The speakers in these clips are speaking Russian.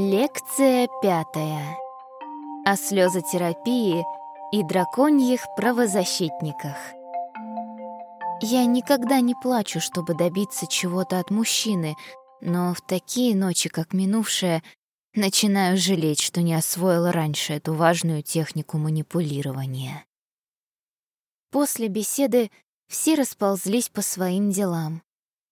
Лекция пятая. О слезотерапии и драконьих правозащитниках. Я никогда не плачу, чтобы добиться чего-то от мужчины, но в такие ночи, как минувшая, начинаю жалеть, что не освоила раньше эту важную технику манипулирования. После беседы все расползлись по своим делам.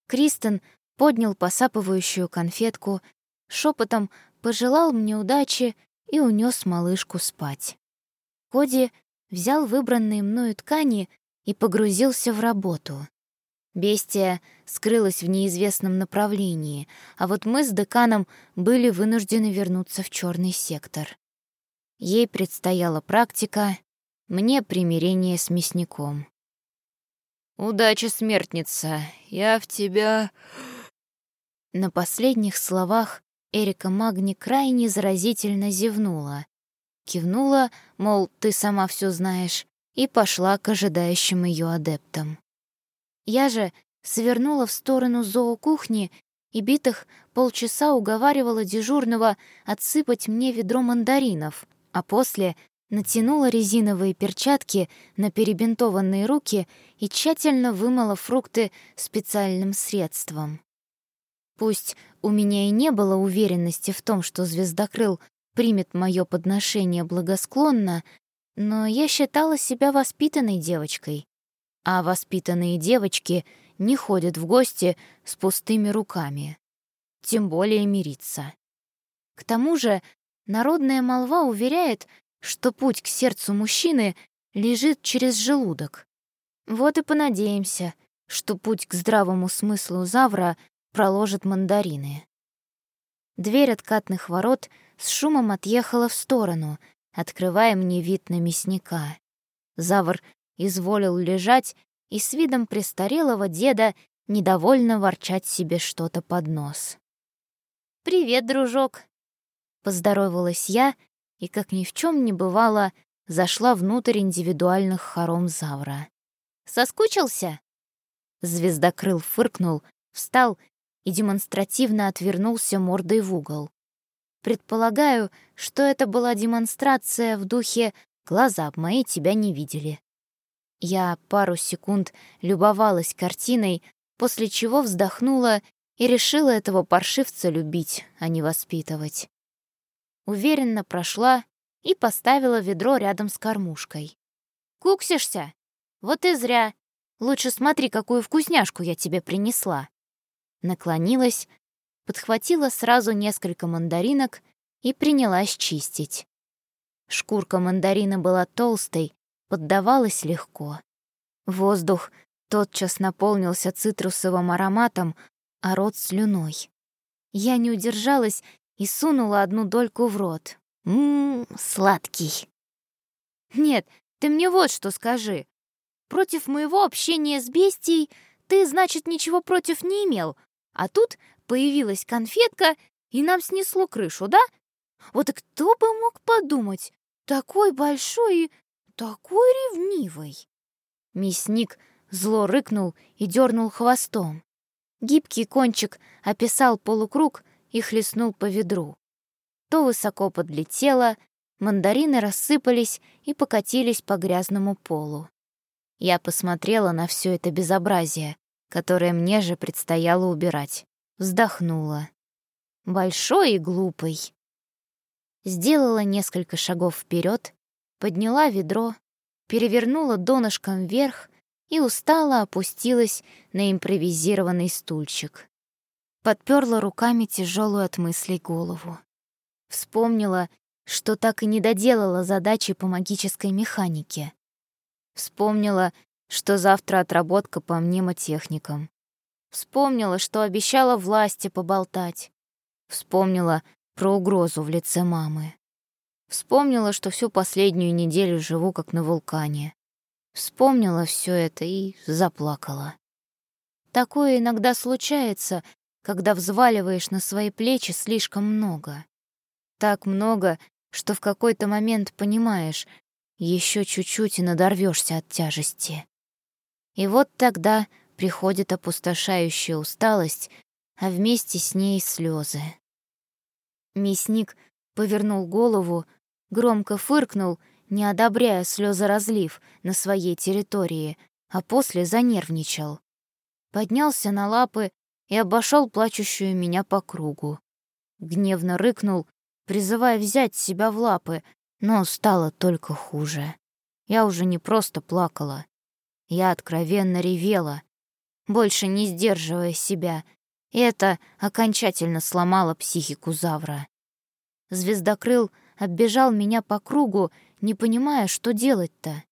Кристен поднял посапывающую конфетку, шепотом пожелал мне удачи и унес малышку спать. Коди взял выбранные мною ткани и погрузился в работу. Бестия скрылась в неизвестном направлении, а вот мы с деканом были вынуждены вернуться в черный сектор. Ей предстояла практика, мне примирение с мясником. «Удачи, смертница, я в тебя...» На последних словах Эрика Магни крайне заразительно зевнула. Кивнула, мол, ты сама все знаешь, и пошла к ожидающим ее адептам. Я же свернула в сторону зоокухни и битых полчаса уговаривала дежурного отсыпать мне ведро мандаринов, а после натянула резиновые перчатки на перебинтованные руки и тщательно вымыла фрукты специальным средством. Пусть у меня и не было уверенности в том, что звездокрыл примет мое подношение благосклонно, но я считала себя воспитанной девочкой. А воспитанные девочки не ходят в гости с пустыми руками. Тем более мириться. К тому же народная молва уверяет, что путь к сердцу мужчины лежит через желудок. Вот и понадеемся, что путь к здравому смыслу Завра проложит мандарины. Дверь откатных ворот с шумом отъехала в сторону, открывая мне вид на мясника. Завр изволил лежать и с видом престарелого деда недовольно ворчать себе что-то под нос. «Привет, дружок!» Поздоровалась я и, как ни в чем не бывало, зашла внутрь индивидуальных хором Завра. «Соскучился?» Звездокрыл фыркнул, встал и демонстративно отвернулся мордой в угол. Предполагаю, что это была демонстрация в духе «глаза б мои тебя не видели». Я пару секунд любовалась картиной, после чего вздохнула и решила этого паршивца любить, а не воспитывать. Уверенно прошла и поставила ведро рядом с кормушкой. «Куксишься? Вот и зря. Лучше смотри, какую вкусняшку я тебе принесла» наклонилась, подхватила сразу несколько мандаринок и принялась чистить. Шкурка мандарина была толстой, поддавалась легко. Воздух тотчас наполнился цитрусовым ароматом, а рот слюной. Я не удержалась и сунула одну дольку в рот. Ммм, сладкий. Нет, ты мне вот что скажи. Против моего общения с бестией ты, значит, ничего против не имел, а тут появилась конфетка, и нам снесло крышу, да? Вот кто бы мог подумать, такой большой и такой ревнивый. Мясник зло рыкнул и дернул хвостом. Гибкий кончик описал полукруг и хлестнул по ведру. То высоко подлетело, мандарины рассыпались и покатились по грязному полу. Я посмотрела на все это безобразие, которое мне же предстояло убирать. Вздохнула. Большой и глупый. Сделала несколько шагов вперед, подняла ведро, перевернула донышком вверх и устало опустилась на импровизированный стульчик. Подперла руками тяжелую от мыслей голову. Вспомнила, что так и не доделала задачи по магической механике. Вспомнила, что завтра отработка по мнемотехникам. Вспомнила, что обещала власти поболтать. Вспомнила про угрозу в лице мамы. Вспомнила, что всю последнюю неделю живу как на вулкане. Вспомнила все это и заплакала. Такое иногда случается, когда взваливаешь на свои плечи слишком много. Так много, что в какой-то момент понимаешь, еще чуть-чуть и надорвешься от тяжести. И вот тогда приходит опустошающая усталость, а вместе с ней слезы. Мясник повернул голову, громко фыркнул, не одобряя слезоразлив на своей территории, а после занервничал. Поднялся на лапы и обошел плачущую меня по кругу. Гневно рыкнул, призывая взять себя в лапы, но стало только хуже. Я уже не просто плакала. Я откровенно ревела, больше не сдерживая себя, и это окончательно сломало психику Завра. Звездокрыл оббежал меня по кругу, не понимая, что делать-то.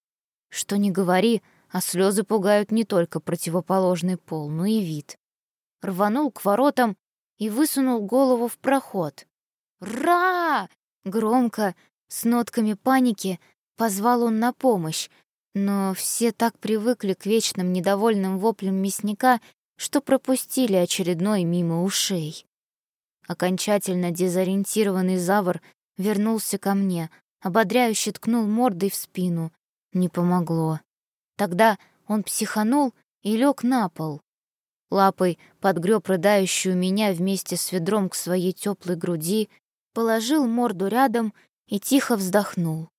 Что не говори, а слезы пугают не только противоположный пол, но и вид. Рванул к воротам и высунул голову в проход. «Ра!» Громко, с нотками паники, позвал он на помощь, но все так привыкли к вечным недовольным воплям мясника, что пропустили очередной мимо ушей. Окончательно дезориентированный Завр вернулся ко мне, ободряюще ткнул мордой в спину. Не помогло. Тогда он психанул и лег на пол. Лапой подгреб рыдающую меня вместе с ведром к своей теплой груди, положил морду рядом и тихо вздохнул.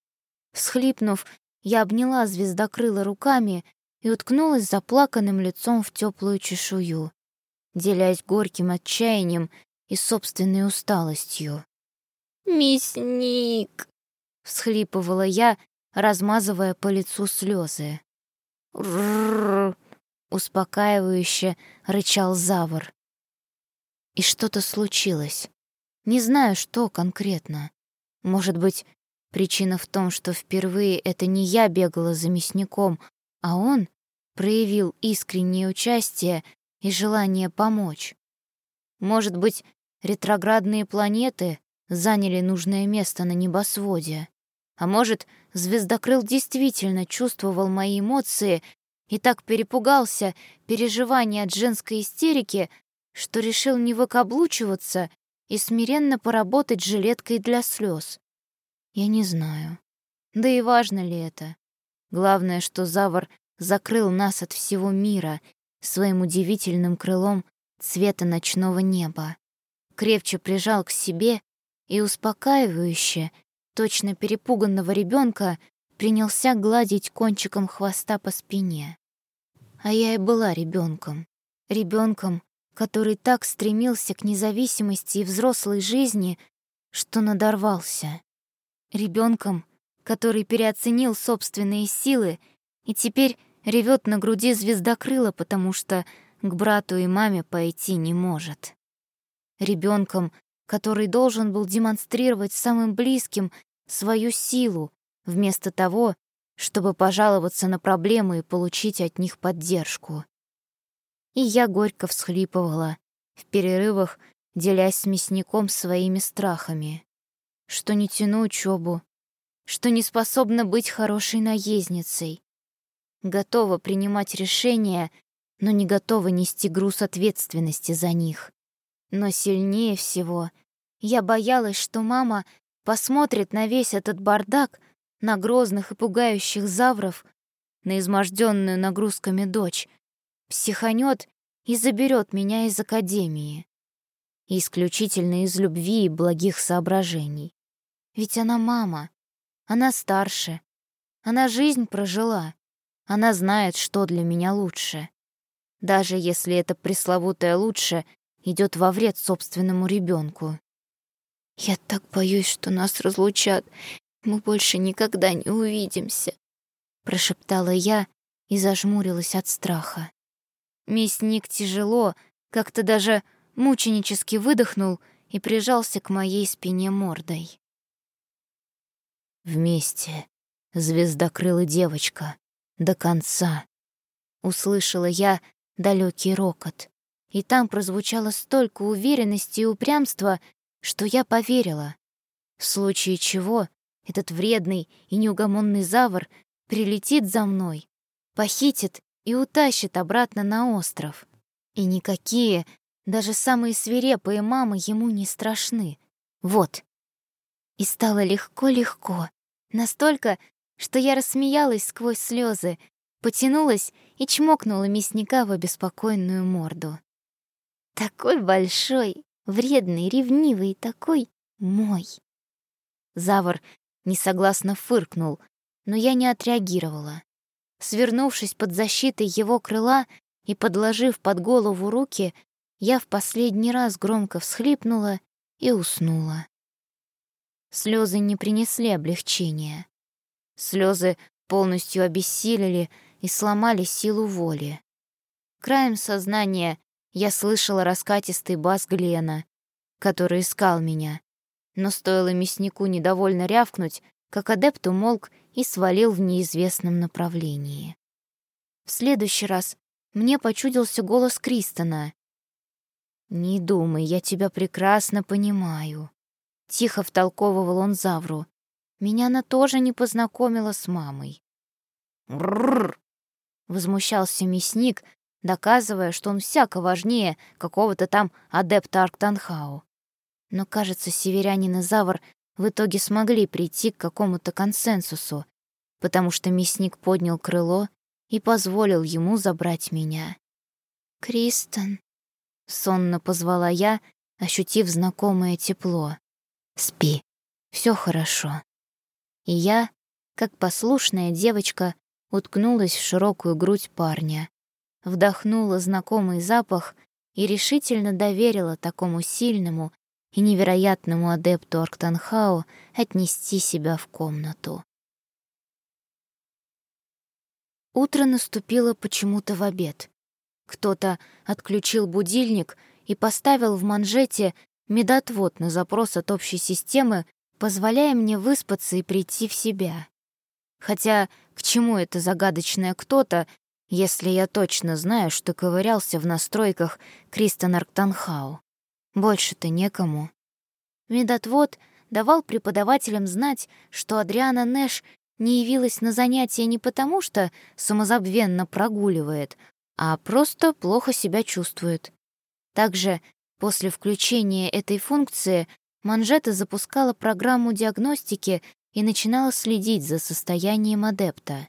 Всхлипнув, я обняла звездокрыла руками и уткнулась заплаканным лицом в теплую чешую, делясь горьким отчаянием и собственной усталостью. «Мясник!» — всхлипывала я, размазывая по лицу слезы. «Ррррр!» — успокаивающе рычал Завр. И что-то случилось. Не знаю, что конкретно. Может быть, причина в том, что впервые это не я бегала за мясником, а он проявил искреннее участие и желание помочь. Может быть, ретроградные планеты заняли нужное место на небосводе. А может, звездокрыл действительно чувствовал мои эмоции и так перепугался переживания от женской истерики, что решил не выкаблучиваться и смиренно поработать жилеткой для слез. Я не знаю. Да и важно ли это? Главное, что Завар закрыл нас от всего мира своим удивительным крылом цвета ночного неба, крепче прижал к себе и успокаивающе, точно перепуганного ребенка, принялся гладить кончиком хвоста по спине. А я и была ребенком, ребенком, который так стремился к независимости и взрослой жизни, что надорвался. Ребенком, который переоценил собственные силы и теперь ревет на груди звездокрыла, потому что к брату и маме пойти не может. Ребенком, который должен был демонстрировать самым близким свою силу, вместо того, чтобы пожаловаться на проблемы и получить от них поддержку. И я горько всхлипывала, в перерывах делясь с мясником своими страхами, что не тяну учебу, что не способна быть хорошей наездницей, готова принимать решения, но не готова нести груз ответственности за них. Но сильнее всего я боялась, что мама посмотрит на весь этот бардак, на грозных и пугающих завров, на изможденную нагрузками дочь, психанет и заберет меня из академии. Исключительно из любви и благих соображений. Ведь она мама, она старше, она жизнь прожила, она знает, что для меня лучше. Даже если это пресловутое «лучше» идет во вред собственному ребенку. «Я так боюсь, что нас разлучат. Мы больше никогда не увидимся», — прошептала я и зажмурилась от страха. Мясник тяжело, как-то даже мученически выдохнул и прижался к моей спине мордой. «Вместе, звездокрылая девочка, до конца», — услышала я далекий рокот. И там прозвучало столько уверенности и упрямства, что я поверила. В случае чего этот вредный и неугомонный завор прилетит за мной, похитит и утащит обратно на остров. И никакие, даже самые свирепые мамы ему не страшны. Вот. И стало легко-легко. Настолько, что я рассмеялась сквозь слезы, потянулась и чмокнула мясника в обеспокоенную морду. Такой большой, вредный, ревнивый такой, мой. Завор несогласно фыркнул, но я не отреагировала. Свернувшись под защитой его крыла и подложив под голову руки, я в последний раз громко всхлипнула и уснула. Слезы не принесли облегчения. Слезы полностью обессилили и сломали силу воли. Краем сознания я слышала раскатистый бас Глена, который искал меня. Но стоило мяснику недовольно рявкнуть, как адепт умолк и свалил в неизвестном направлении. В следующий раз мне почудился голос Кристона. «Не думай, я тебя прекрасно понимаю», — тихо втолковывал он Завру. «Меня она тоже не познакомила с мамой». «Рррр!» — возмущался мясник, доказывая, что он всяко важнее какого-то там адепта Арктанхау. Но, кажется, северянин и Завр в итоге смогли прийти к какому-то консенсусу, потому что мясник поднял крыло и позволил ему забрать меня. «Кристен», — сонно позвала я, ощутив знакомое тепло. «Спи, все хорошо». И я, как послушная девочка, уткнулась в широкую грудь парня, вдохнула знакомый запах и решительно доверила такому сильному и невероятному адепту Арктанхау отнести себя в комнату. Утро наступило почему-то в обед. Кто-то отключил будильник и поставил в манжете медотвод на запрос от общей системы, позволяя мне выспаться и прийти в себя. Хотя к чему это загадочное кто-то, если я точно знаю, что ковырялся в настройках Кристен Арктанхау? Больше-то некому. Медотвод давал преподавателям знать, что Адриана Нэш не явилась на занятия не потому, что самозабвенно прогуливает, а просто плохо себя чувствует. Также после включения этой функции манжета запускала программу диагностики и начинала следить за состоянием адепта.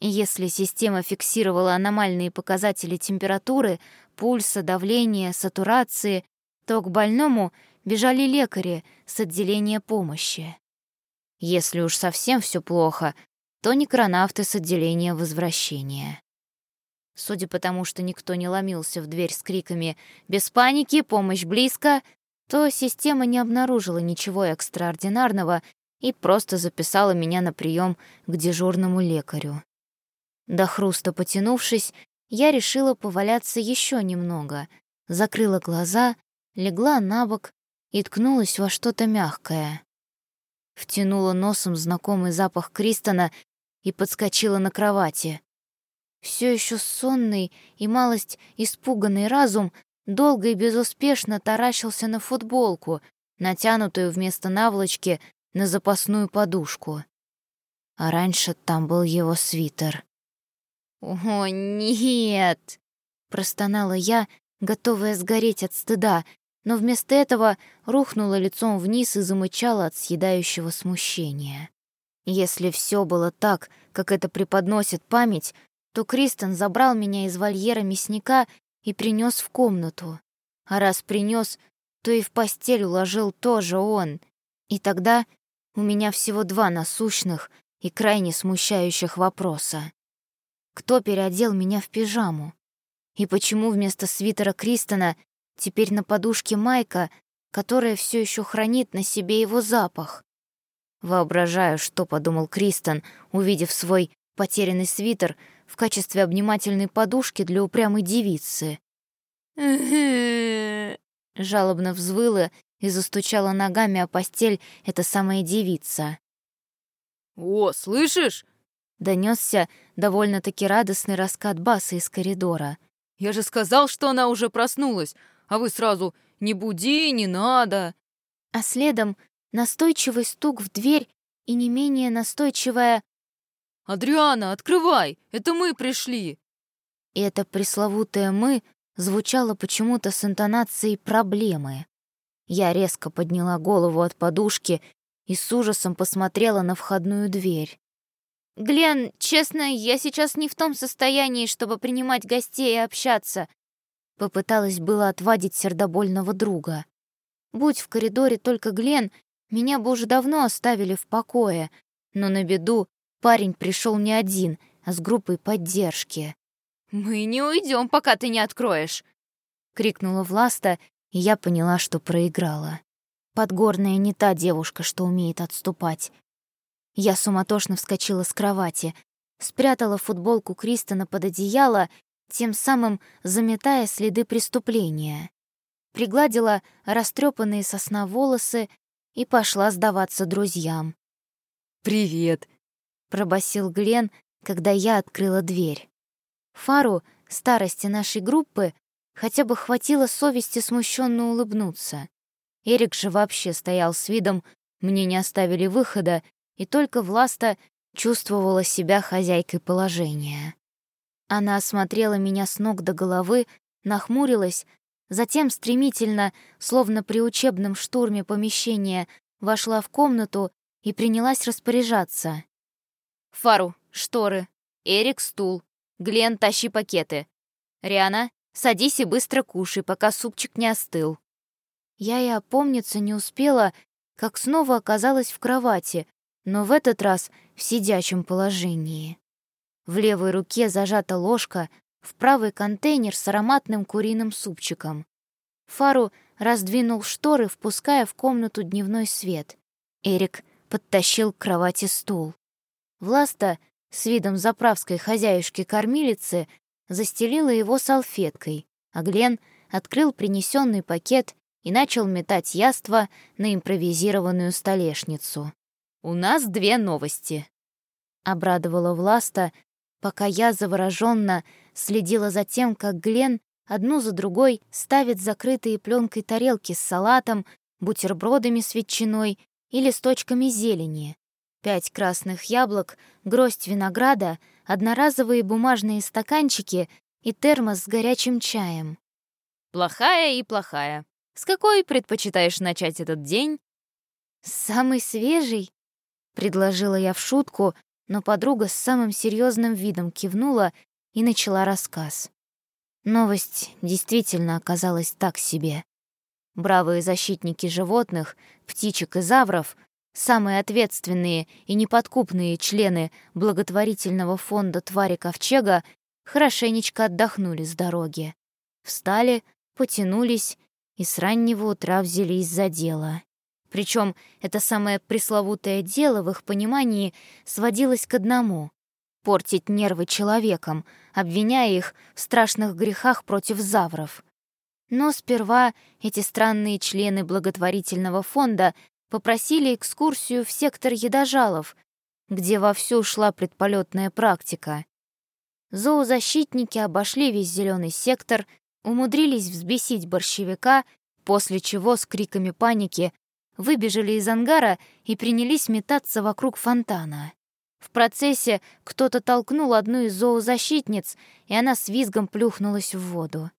Если система фиксировала аномальные показатели температуры, пульса, давления, сатурации, то к больному бежали лекари с отделения помощи. Если уж совсем все плохо, то некронавты с отделения возвращения. Судя по тому, что никто не ломился в дверь с криками «Без паники! Помощь близко!», то система не обнаружила ничего экстраординарного и просто записала меня на прием к дежурному лекарю. До хруста потянувшись, я решила поваляться еще немного, закрыла глаза, легла на бок и ткнулась во что-то мягкое. Втянула носом знакомый запах Кристона и подскочила на кровати. Все еще сонный и малость испуганный разум долго и безуспешно таращился на футболку, натянутую вместо наволочки на запасную подушку. А раньше там был его свитер. «О, нет!» — простонала я, готовая сгореть от стыда, но вместо этого рухнула лицом вниз и замычала от съедающего смущения. Если все было так, как это преподносит память, то Кристен забрал меня из вольера мясника и принес в комнату. А раз принес, то и в постель уложил тоже он. И тогда у меня всего два насущных и крайне смущающих вопроса. Кто переодел меня в пижаму? И почему вместо свитера Кристона Теперь на подушке майка, которая все еще хранит на себе его запах. Воображаю, что подумал Кристен, увидев свой потерянный свитер в качестве обнимательной подушки для упрямой девицы. Жалобно взвыла и застучала ногами о постель эта самая девица. «О, слышишь?» — донесся довольно-таки радостный раскат баса из коридора. «Я же сказал, что она уже проснулась а вы сразу «не буди, не надо». А следом настойчивый стук в дверь и не менее настойчивая «Адриана, открывай! Это мы пришли!» И это пресловутое «мы» звучало почему-то с интонацией проблемы. Я резко подняла голову от подушки и с ужасом посмотрела на входную дверь. «Глен, честно, я сейчас не в том состоянии, чтобы принимать гостей и общаться. Попыталась было отвадить сердобольного друга. Будь в коридоре только Глен, меня бы уже давно оставили в покое. Но на беду парень пришел не один, а с группой поддержки. «Мы не уйдем, пока ты не откроешь!» — крикнула Власта, и я поняла, что проиграла. Подгорная не та девушка, что умеет отступать. Я суматошно вскочила с кровати, спрятала футболку Кристона под одеяло, тем самым заметая следы преступления. Пригладила растрепанные сосна волосы и пошла сдаваться друзьям. «Привет!» — пробасил Глен, когда я открыла дверь. Фару, старости нашей группы, хотя бы хватило совести смущенно улыбнуться. Эрик же вообще стоял с видом «мне не оставили выхода», и только Власта чувствовала себя хозяйкой положения. Она осмотрела меня с ног до головы, нахмурилась, затем стремительно, словно при учебном штурме помещения, вошла в комнату и принялась распоряжаться. «Фару, шторы, Эрик, стул, Глен, тащи пакеты. Риана, садись и быстро кушай, пока супчик не остыл». Я и опомниться не успела, как снова оказалась в кровати, но в этот раз в сидячем положении. В левой руке зажата ложка, в правый контейнер с ароматным куриным супчиком. Фару раздвинул шторы, впуская в комнату дневной свет. Эрик подтащил к кровати стул. Власта с видом заправской хозяюшки-кормилицы застелила его салфеткой, а Глен открыл принесенный пакет и начал метать яство на импровизированную столешницу. «У нас две новости», — обрадовала Власта, пока я завороженно следила за тем, как Глен одну за другой ставит закрытые пленкой тарелки с салатом, бутербродами с ветчиной и листочками зелени. Пять красных яблок, гроздь винограда, одноразовые бумажные стаканчики и термос с горячим чаем. «Плохая и плохая. С какой предпочитаешь начать этот день?» «Самый свежий», — предложила я в шутку, но подруга с самым серьезным видом кивнула и начала рассказ. Новость действительно оказалась так себе. Бравые защитники животных, птичек и завров, самые ответственные и неподкупные члены благотворительного фонда «Твари Ковчега» хорошенечко отдохнули с дороги. Встали, потянулись и с раннего утра взялись за дело. Причем это самое пресловутое дело в их понимании сводилось к одному — портить нервы человекам, обвиняя их в страшных грехах против завров. Но сперва эти странные члены благотворительного фонда попросили экскурсию в сектор едожалов, где вовсю шла предполетная практика. Зоозащитники обошли весь зеленый сектор, умудрились взбесить борщевика, после чего с криками паники выбежали из ангара и принялись метаться вокруг фонтана. В процессе кто-то толкнул одну из зоозащитниц, и она с визгом плюхнулась в воду.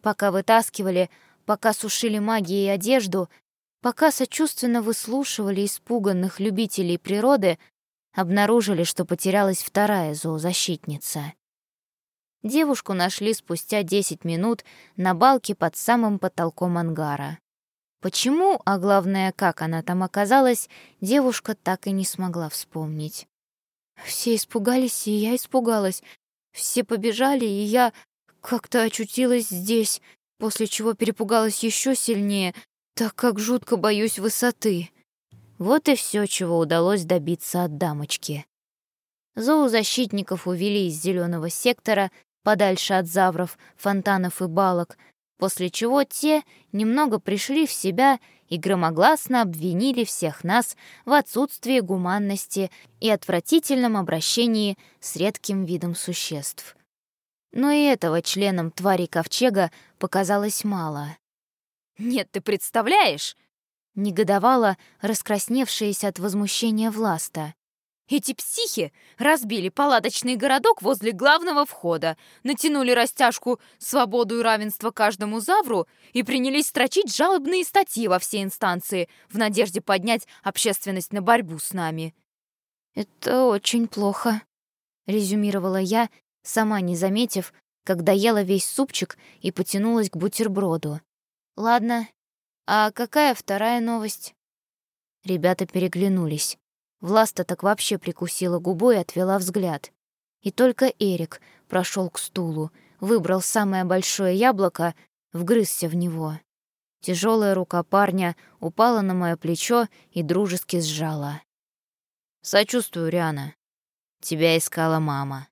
Пока вытаскивали, пока сушили магией одежду, пока сочувственно выслушивали испуганных любителей природы, обнаружили, что потерялась вторая зоозащитница. Девушку нашли спустя 10 минут на балке под самым потолком ангара. Почему, а главное, как она там оказалась, девушка так и не смогла вспомнить. Все испугались, и я испугалась. Все побежали, и я как-то очутилась здесь, после чего перепугалась еще сильнее, так как жутко боюсь высоты. Вот и все, чего удалось добиться от дамочки. Зоозащитников увели из зеленого сектора, подальше от завров, фонтанов и балок, после чего те немного пришли в себя и громогласно обвинили всех нас в отсутствии гуманности и отвратительном обращении с редким видом существ. Но и этого членам твари ковчега показалось мало. «Нет, ты представляешь?» — негодовала раскрасневшаяся от возмущения Власта. Эти психи разбили палаточный городок возле главного входа, натянули растяжку «Свободу и равенство каждому завру» и принялись строчить жалобные статьи во все инстанции в надежде поднять общественность на борьбу с нами. «Это очень плохо», — резюмировала я, сама не заметив, когда ела весь супчик и потянулась к бутерброду. «Ладно, А какая вторая новость? Ребята переглянулись. Власта так вообще прикусила губу и отвела взгляд. И только Эрик прошел к стулу, выбрал самое большое яблоко, вгрызся в него. Тяжелая рука парня упала на мое плечо и дружески сжала. «Сочувствую, Риана. Тебя искала мама».